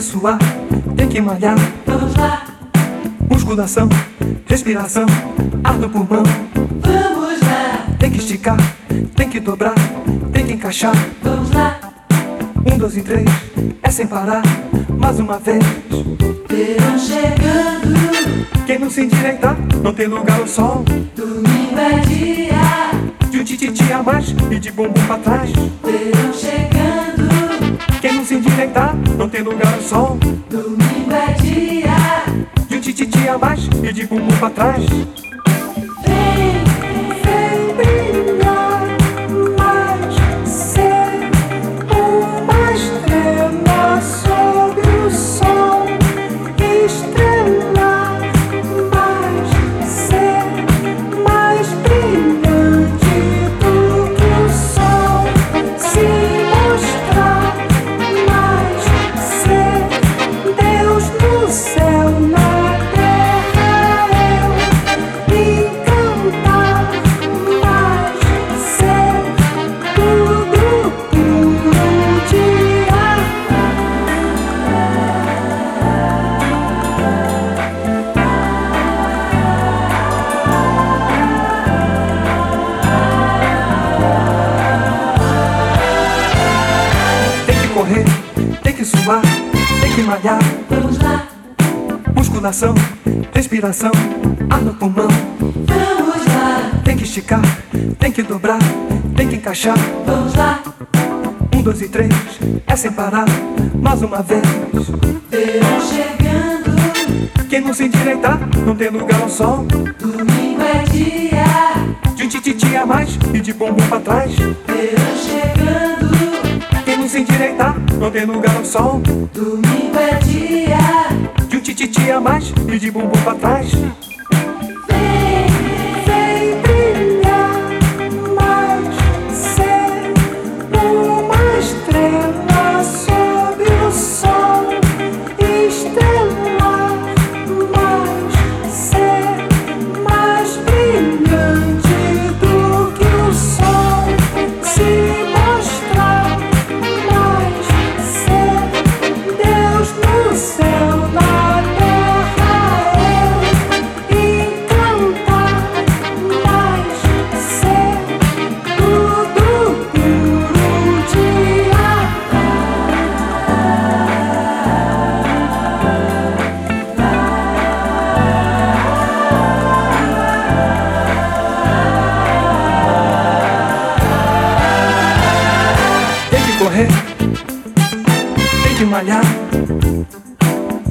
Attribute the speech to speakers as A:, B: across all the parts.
A: suar, tem que malhar.
B: Vamos lá,
A: Musculação, respiração, ar no pulmão.
B: vamos lá,
A: Tem que esticar, tem que dobrar, tem que encaixar.
B: vamos lá.
A: Um, dois e três, é sem parar. Mais uma vez.
B: Verão chegando,
A: Quem não se endireitar, não tem lugar ao sol.
B: domingo é dia.
A: De um tititi a mais e de bumbum pra trás.
B: Verão chegando,
A: Quem não se endireitar, não tem lugar ao sol.
B: domingo é dia.
A: De um tititi a mais e de bumbum pra trás. Correr, tem que suar, tem que malhar.
B: vamos lá,
A: Musculação, respiração, ar no pulmão.
B: vamos lá,
A: Tem que esticar, tem que dobrar, tem que encaixar.
B: vamos lá.
A: Um, dois e três, é sem parar. Mais uma vez.
B: Verão chegando,
A: Quem não se endireitar, não tem lugar ao sol.
B: domingo é dia.
A: De um tititi a mais e de bumbum pra trás.
B: Verão chegando,
A: se endireitar, não tem lugar ao sol.
B: domingo é dia.
A: De um tititi a mais e de bumbum pra trás.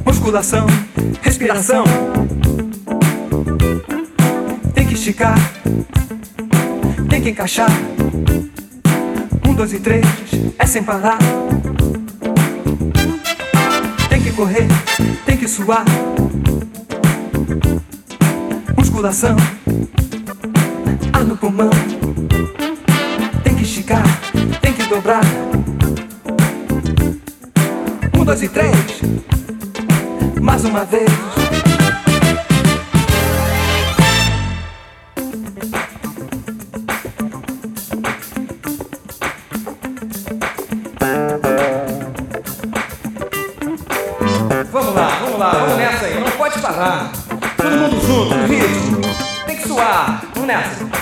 A: Musculação, respiração. Tem que esticar, tem que encaixar. Um, dois e três, é sem parar. Tem que correr, tem que suar. Musculação, ar no pulmão. Tem que esticar, tem que dobrar. Dois e três. Mais uma vez.
C: Vamos lá, vamos lá, vamos nessa aí, não pode parar. Todo mundo junto, ritmo. Tem que suar, vamos nessa.